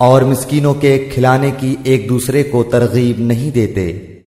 اور مسکینوں کے کھلانے کی ایک دوسرے کو ترغیب نہیں دیتے۔